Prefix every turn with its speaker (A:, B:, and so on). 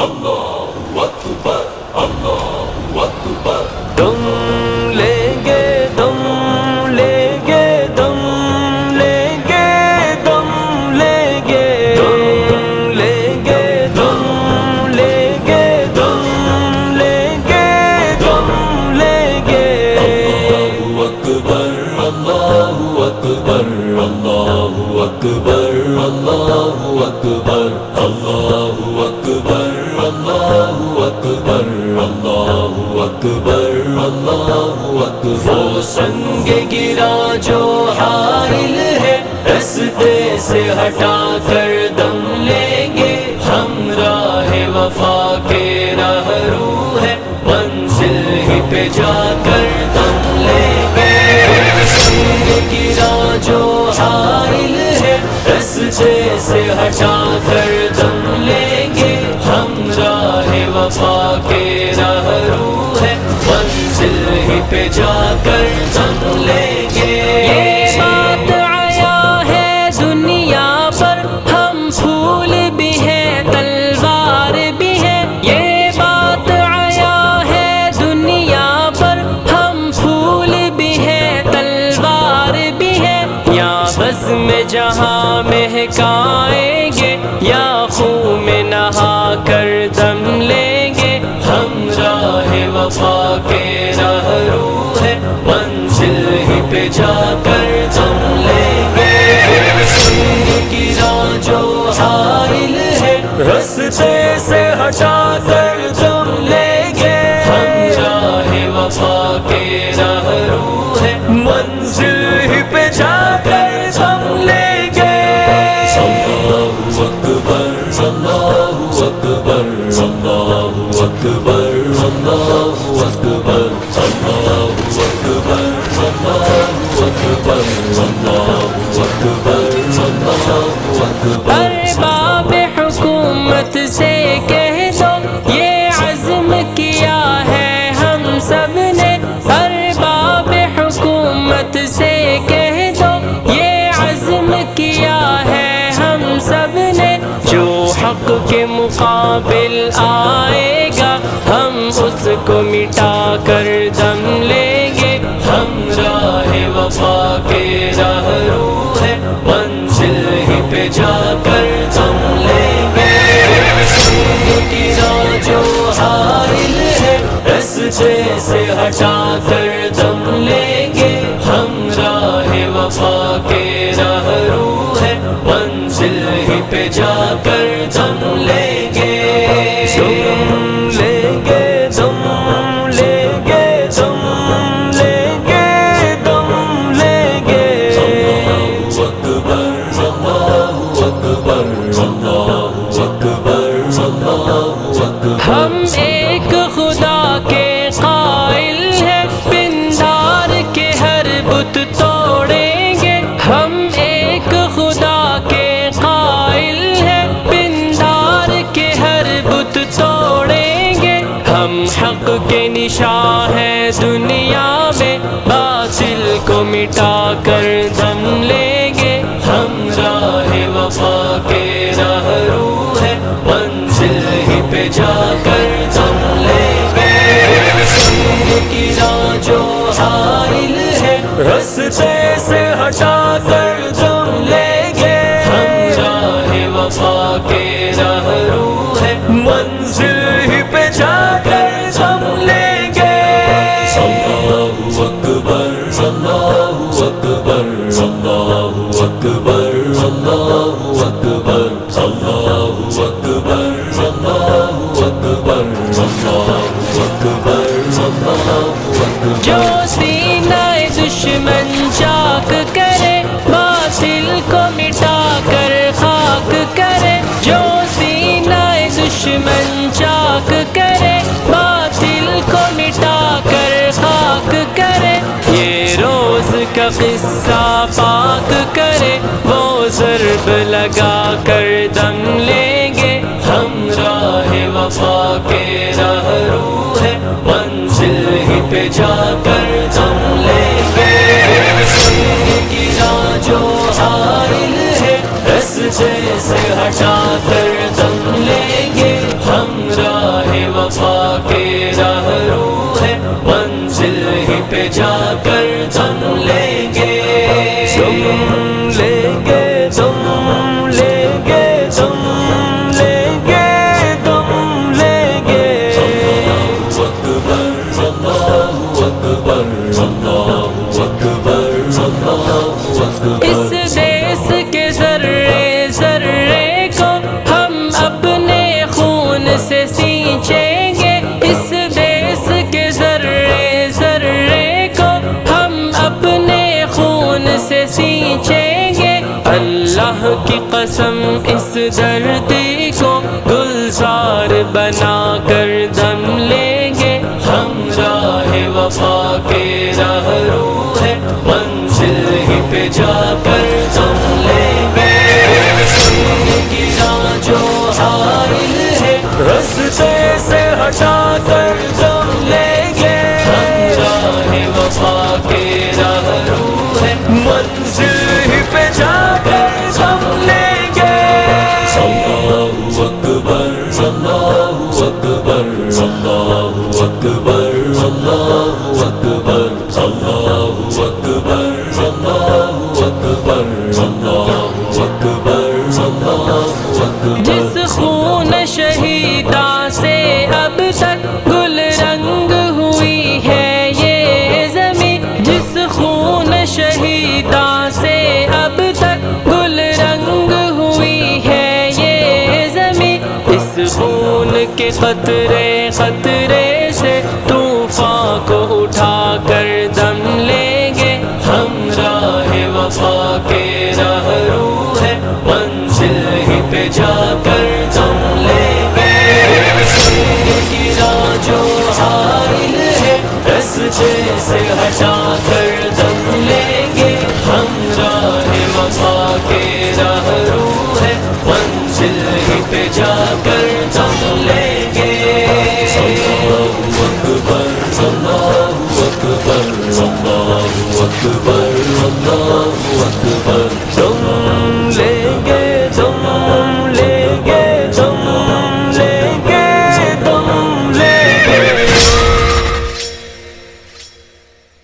A: اللہ اکبر اللہ اکبر
B: دم لیں گے، دم لیں گے، دم لیں گے، دم لیں گے، دم لیں گے، دم لیں گے، دم لیں گے، دم لیں گے۔
A: اللہ اکبر اللہ اکبر اللہ اکبر اللہ اکبر اللہ اکبر
B: وہ سنگ گرا جو حائل ہے، رستے سے ہٹا کر دم لیں گے۔ ہم راہ وفا کے راہ رو ہے، منزل ہی پہ جا کر دم لیں گے۔ سنگ گرا جو حائل ہے، رستے سے ہٹا جا کر دم ہی جا کر دم لیں گے۔ سنگ کی راہ جو حائل ہے، رستے سے ہٹا کر دم لیں کے مقابل آئے گا۔ ہم اس کو مٹا کر دم لیں گے۔ ہم راہ وفا کے راہ رو ہے۔ منزل ہی پہ جا کر دم لیں گے۔ کی جو حائل ہے رستے سے ہٹا کر دم لیں گے۔ ہم راہ وفا کے راہ رو ہم ایک خدا کے قائل ہیں، پندار کے ہر بت توڑیں گے۔ ہم ایک خدا کے قائل ہیں، پندار کے ہر بت توڑیں گے۔ ہم حق کے نشاں ہیں دنیا میں، باطل کو مٹا کر دم لیں گے۔ ہم راہ وفا کے راہ رو ہے منزل ہی جا کر تم لے گئے۔ کی راہ جو حائل ہے، رستے سے ہٹا کر تم لے گئے۔ ہم راہ وفا کے راہ رو ہے، منزل سے ہٹا کر
C: اللہ کی قسم اس دھرتی کو گلزار بنا کر دم لیں گے۔
B: ہم راہ وفا کے راہ رو ہے، منزل ہی پہ جا کر دم لیں گے۔ کی جو حائل ہے رس راہ وفا کے رہرو ہے، منزل ہی پہ جا کر تم لے گے جو حائل ہے رستے سے ہٹا اکبر اللہ اکبر